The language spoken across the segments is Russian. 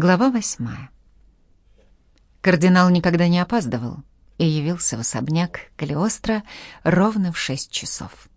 Глава восьмая. Кардинал никогда не опаздывал и явился в особняк Калиостро ровно в шесть часов.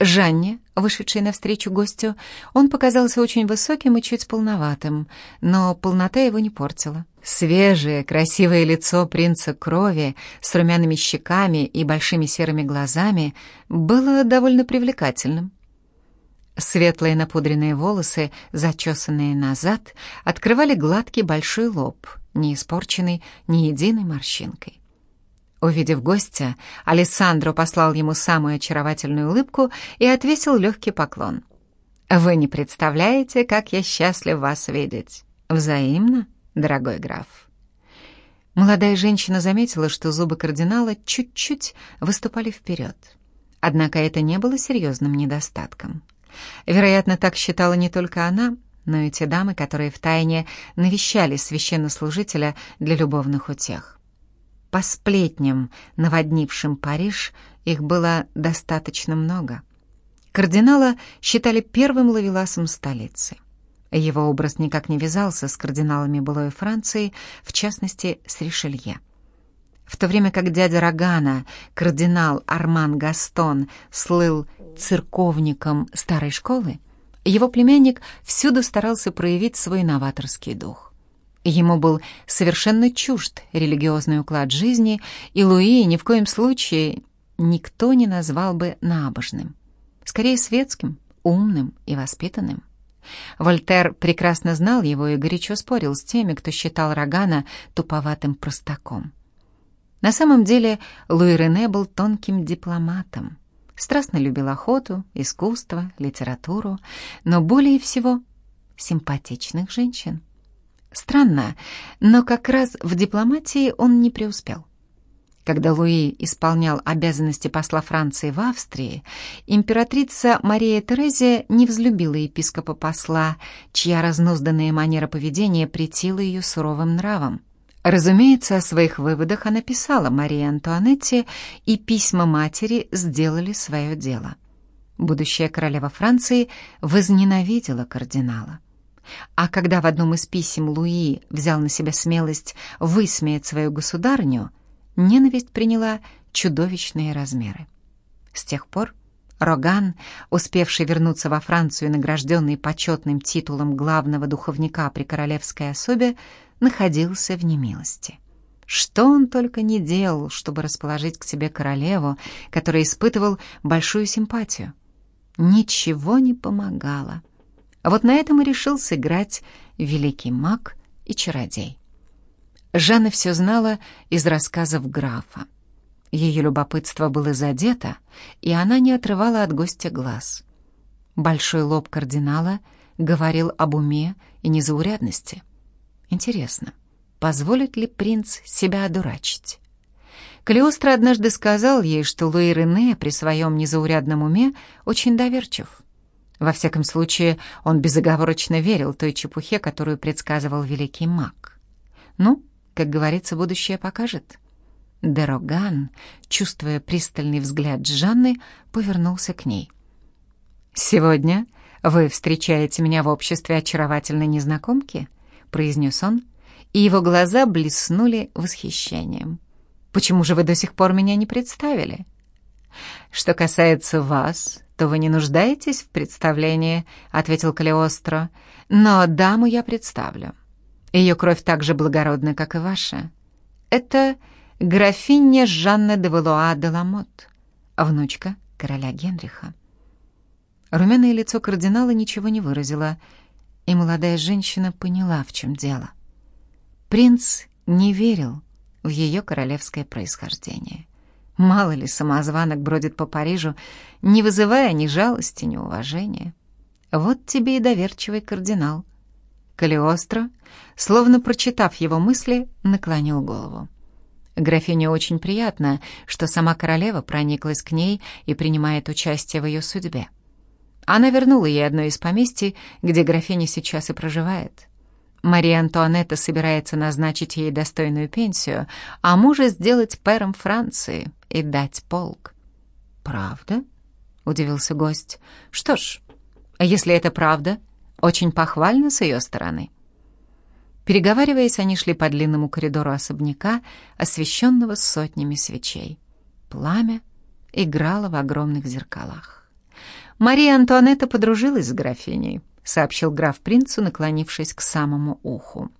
Жанне, вышедшей навстречу гостю, он показался очень высоким и чуть полноватым, но полнота его не портила. Свежее, красивое лицо принца крови с румяными щеками и большими серыми глазами было довольно привлекательным. Светлые напудренные волосы, зачесанные назад, открывали гладкий большой лоб, не испорченный ни единой морщинкой. Увидев гостя, Алессандро послал ему самую очаровательную улыбку и отвесил легкий поклон. «Вы не представляете, как я счастлив вас видеть. Взаимно, дорогой граф». Молодая женщина заметила, что зубы кардинала чуть-чуть выступали вперед. Однако это не было серьезным недостатком. Вероятно, так считала не только она, но и те дамы, которые втайне навещали священнослужителя для любовных утех. По сплетням, наводнившим Париж, их было достаточно много. Кардинала считали первым лавеласом столицы. Его образ никак не вязался с кардиналами былой Франции, в частности, с Ришелье. В то время как дядя Рогана, кардинал Арман Гастон, слыл церковником старой школы, его племянник всюду старался проявить свой новаторский дух. Ему был совершенно чужд религиозный уклад жизни, и Луи ни в коем случае никто не назвал бы набожным. Скорее светским, умным и воспитанным. Вольтер прекрасно знал его и горячо спорил с теми, кто считал Рогана туповатым простаком. На самом деле Луи Рене был тонким дипломатом. Страстно любил охоту, искусство, литературу, но более всего симпатичных женщин. Странно, но как раз в дипломатии он не преуспел. Когда Луи исполнял обязанности посла Франции в Австрии, императрица Мария Терезия не взлюбила епископа-посла, чья разнузданная манера поведения претила ее суровым нравом. Разумеется, о своих выводах она писала Марии Антуанетте, и письма матери сделали свое дело. Будущая королева Франции возненавидела кардинала. А когда в одном из писем Луи взял на себя смелость высмеять свою государню, ненависть приняла чудовищные размеры. С тех пор Роган, успевший вернуться во Францию и награжденный почетным титулом главного духовника при королевской особе, находился в немилости. Что он только не делал, чтобы расположить к себе королеву, которая испытывал большую симпатию. Ничего не помогало. Вот на этом и решил сыграть великий маг и чародей. Жанна все знала из рассказов графа. Ее любопытство было задето, и она не отрывала от гостя глаз. Большой лоб кардинала говорил об уме и незаурядности. Интересно, позволит ли принц себя одурачить? Калиостро однажды сказал ей, что Луи Рене при своем незаурядном уме очень доверчив. Во всяком случае, он безоговорочно верил той чепухе, которую предсказывал великий маг. Ну, как говорится, будущее покажет. Дероган, чувствуя пристальный взгляд Жанны, повернулся к ней. «Сегодня вы встречаете меня в обществе очаровательной незнакомки?» — произнес он, и его глаза блеснули восхищением. «Почему же вы до сих пор меня не представили?» «Что касается вас, то вы не нуждаетесь в представлении», — ответил Калиостро. «Но даму я представлю. Ее кровь так же благородна, как и ваша. Это графиня Жанна де Валуа де Ламот, внучка короля Генриха». Румяное лицо кардинала ничего не выразило, и молодая женщина поняла, в чем дело. Принц не верил в ее королевское происхождение. Мало ли самозванок бродит по Парижу, не вызывая ни жалости, ни уважения. Вот тебе и доверчивый кардинал. Калиостро, словно прочитав его мысли, наклонил голову. Графине очень приятно, что сама королева прониклась к ней и принимает участие в ее судьбе. Она вернула ей одно из поместий, где графиня сейчас и проживает. Мария Антуанетта собирается назначить ей достойную пенсию, а мужа сделать пэром Франции и дать полк. «Правда?» — удивился гость. «Что ж, если это правда, очень похвально с ее стороны». Переговариваясь, они шли по длинному коридору особняка, освещенного сотнями свечей. Пламя играло в огромных зеркалах. «Мария Антуанетта подружилась с графиней», — сообщил граф принцу, наклонившись к самому уху.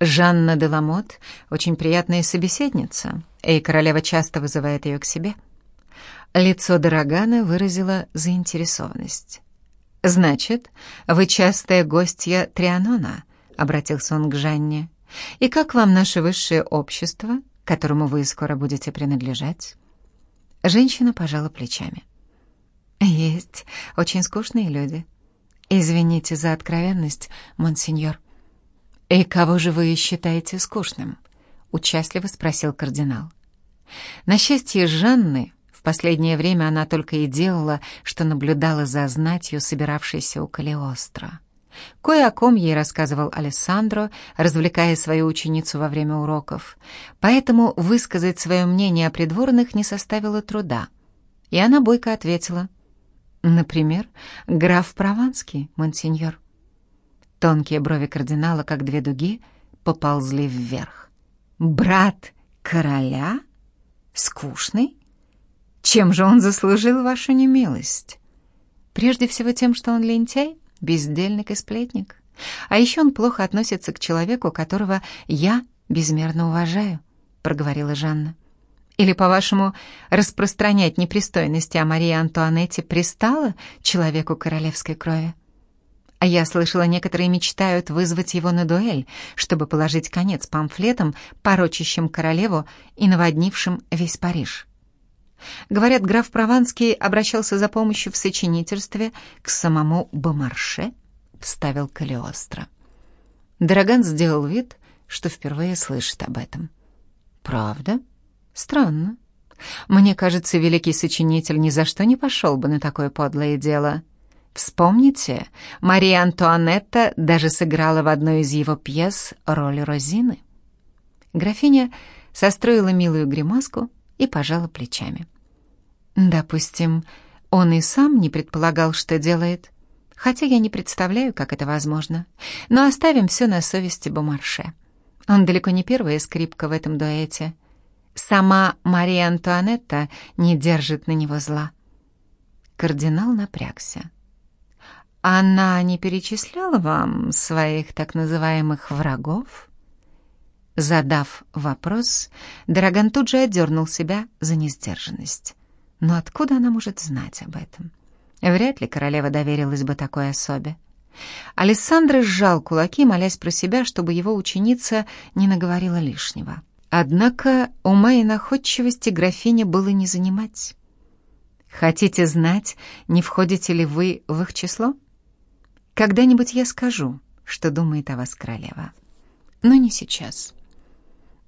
Жанна де Ламот очень приятная собеседница, и королева часто вызывает ее к себе. Лицо Дорогана выразило заинтересованность. «Значит, вы частая гостья Трианона», — обратился он к Жанне. «И как вам наше высшее общество, которому вы скоро будете принадлежать?» Женщина пожала плечами. «Есть очень скучные люди. Извините за откровенность, монсеньор». «И кого же вы считаете скучным?» — участливо спросил кардинал. На счастье Жанны, в последнее время она только и делала, что наблюдала за знатью, собиравшейся у Калиостро. Кое о ком ей рассказывал Алессандро, развлекая свою ученицу во время уроков, поэтому высказать свое мнение о придворных не составило труда. И она бойко ответила. «Например, граф Прованский, монсеньор». Тонкие брови кардинала, как две дуги, поползли вверх. «Брат короля? Скучный? Чем же он заслужил вашу немилость?» «Прежде всего тем, что он лентяй, бездельник и сплетник. А еще он плохо относится к человеку, которого я безмерно уважаю», — проговорила Жанна. «Или, по-вашему, распространять непристойности о Марии Антуанетте пристало человеку королевской крови?» А я слышала, некоторые мечтают вызвать его на дуэль, чтобы положить конец памфлетам, порочащим королеву и наводнившим весь Париж. Говорят, граф Прованский обращался за помощью в сочинительстве к самому Бомарше, вставил Калиостро. Дороган сделал вид, что впервые слышит об этом. «Правда? Странно. Мне кажется, великий сочинитель ни за что не пошел бы на такое подлое дело». Вспомните, Мария Антуанетта даже сыграла в одной из его пьес роль Розины. Графиня состроила милую гримаску и пожала плечами. Допустим, он и сам не предполагал, что делает, хотя я не представляю, как это возможно. Но оставим все на совести Бомарше. Он далеко не первая скрипка в этом дуэте. Сама Мария Антуанетта не держит на него зла. Кардинал напрягся. Она не перечисляла вам своих так называемых врагов? Задав вопрос, Драгон тут же отдернул себя за несдержанность. Но откуда она может знать об этом? Вряд ли королева доверилась бы такой особе. Александр сжал кулаки, молясь про себя, чтобы его ученица не наговорила лишнего. Однако ума и находчивости графине было не занимать. «Хотите знать, не входите ли вы в их число?» Когда-нибудь я скажу, что думает о вас королева. Но не сейчас.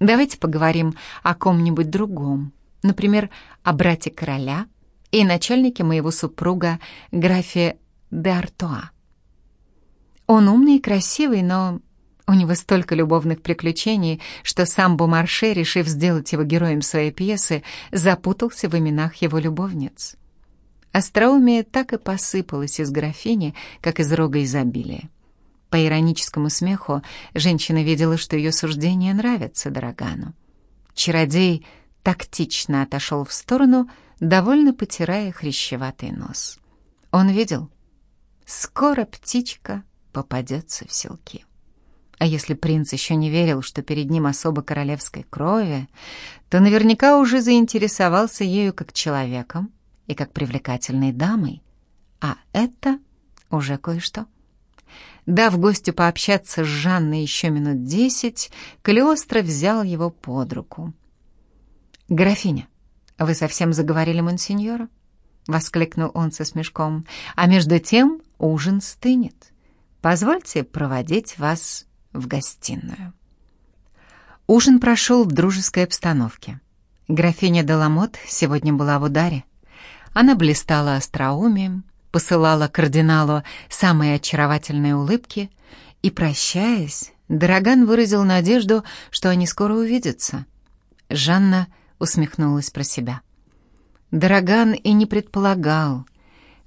Давайте поговорим о ком-нибудь другом. Например, о брате короля и начальнике моего супруга, графе де Артуа. Он умный и красивый, но у него столько любовных приключений, что сам Бумарше, решив сделать его героем своей пьесы, запутался в именах его любовниц. Остроумие так и посыпалось из графини, как из рога изобилия. По ироническому смеху женщина видела, что ее суждения нравятся Дорогану. Чародей тактично отошел в сторону, довольно потирая хрящеватый нос. Он видел, скоро птичка попадется в селки. А если принц еще не верил, что перед ним особо королевской крови, то наверняка уже заинтересовался ею как человеком, и как привлекательной дамой, а это уже кое-что. Дав гостю пообщаться с Жанной еще минут десять, Калиостро взял его под руку. «Графиня, вы совсем заговорили монсеньора?» — воскликнул он со смешком. «А между тем ужин стынет. Позвольте проводить вас в гостиную». Ужин прошел в дружеской обстановке. Графиня Деламот сегодня была в ударе. Она блистала остроумием, посылала кардиналу самые очаровательные улыбки и, прощаясь, Дороган выразил надежду, что они скоро увидятся. Жанна усмехнулась про себя. Дороган и не предполагал,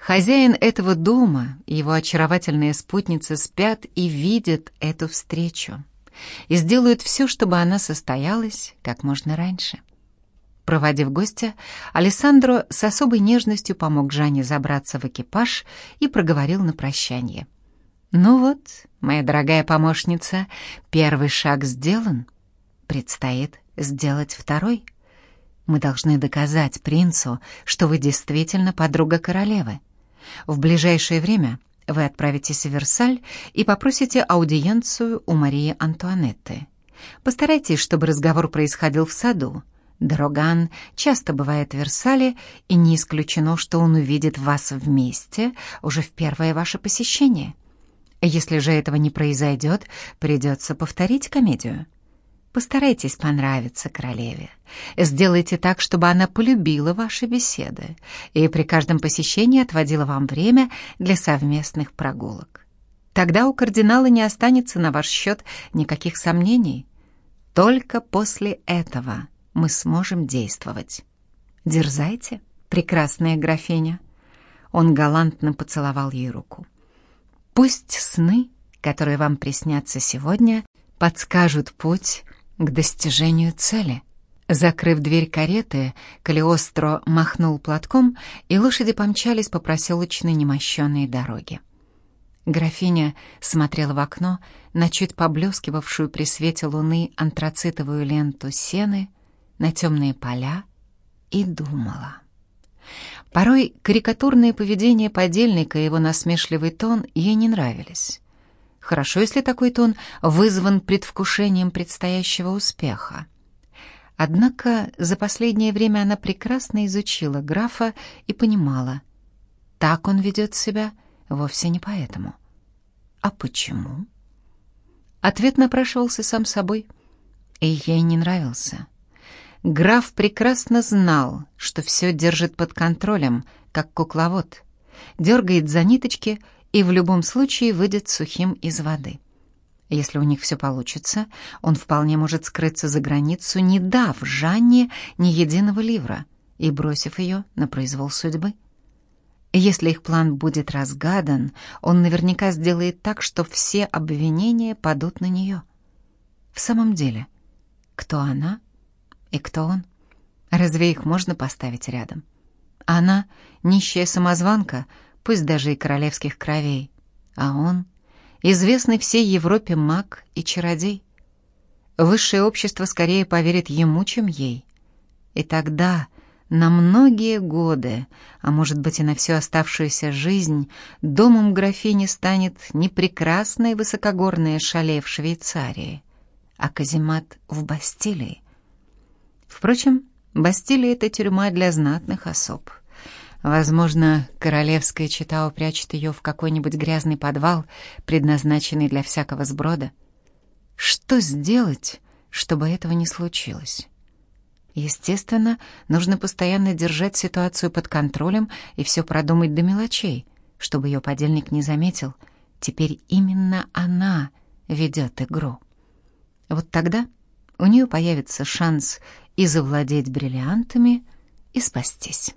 Хозяин этого дома и его очаровательная спутница спят и видят эту встречу и сделают все, чтобы она состоялась как можно раньше. Проводив гостя, Алессандро с особой нежностью помог Жанне забраться в экипаж и проговорил на прощание. «Ну вот, моя дорогая помощница, первый шаг сделан. Предстоит сделать второй. Мы должны доказать принцу, что вы действительно подруга королевы. В ближайшее время вы отправитесь в Версаль и попросите аудиенцию у Марии Антуанетты. Постарайтесь, чтобы разговор происходил в саду. Дроган часто бывает в Версале, и не исключено, что он увидит вас вместе уже в первое ваше посещение. Если же этого не произойдет, придется повторить комедию. Постарайтесь понравиться королеве. Сделайте так, чтобы она полюбила ваши беседы и при каждом посещении отводила вам время для совместных прогулок. Тогда у кардинала не останется на ваш счет никаких сомнений. Только после этого мы сможем действовать. Дерзайте, прекрасная графиня. Он галантно поцеловал ей руку. Пусть сны, которые вам приснятся сегодня, подскажут путь к достижению цели. Закрыв дверь кареты, Калиостро махнул платком, и лошади помчались по проселочной немощенной дороге. Графиня смотрела в окно на чуть поблескивавшую при свете луны антрацитовую ленту сены, на темные поля и думала. Порой карикатурное поведение подельника и его насмешливый тон ей не нравились. Хорошо, если такой тон вызван предвкушением предстоящего успеха. Однако за последнее время она прекрасно изучила графа и понимала, так он ведет себя вовсе не поэтому. А почему? Ответ напрашивался сам собой, и ей не нравился. Граф прекрасно знал, что все держит под контролем, как кукловод, дергает за ниточки и в любом случае выйдет сухим из воды. Если у них все получится, он вполне может скрыться за границу, не дав Жанне ни единого ливра и бросив ее на произвол судьбы. Если их план будет разгадан, он наверняка сделает так, что все обвинения падут на нее. В самом деле, кто она и кто он? Разве их можно поставить рядом? Она — нищая самозванка — пусть даже и королевских кровей, а он — известный всей Европе маг и чародей. Высшее общество скорее поверит ему, чем ей. И тогда, на многие годы, а может быть и на всю оставшуюся жизнь, домом графини станет не прекрасное высокогорное шале в Швейцарии, а каземат в Бастилии. Впрочем, Бастилия — это тюрьма для знатных особ — Возможно, королевская чита упрячет ее в какой-нибудь грязный подвал, предназначенный для всякого сброда. Что сделать, чтобы этого не случилось? Естественно, нужно постоянно держать ситуацию под контролем и все продумать до мелочей, чтобы ее подельник не заметил. Теперь именно она ведет игру. Вот тогда у нее появится шанс и завладеть бриллиантами, и спастись.